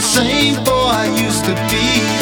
Same boy I used to be.